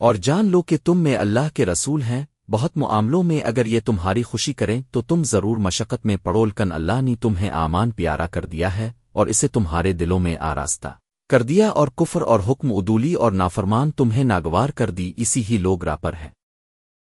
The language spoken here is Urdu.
اور جان لو کہ تم میں اللہ کے رسول ہیں، بہت معاملوں میں اگر یہ تمہاری خوشی کریں تو تم ضرور مشقت میں پڑول کن اللہ نے تمہیں آمان پیارا کر دیا ہے اور اسے تمہارے دلوں میں آراستہ کر دیا اور کفر اور حکم ادولی اور نافرمان تمہیں ناگوار کر دی، اسی ہی لوگ راپر ہے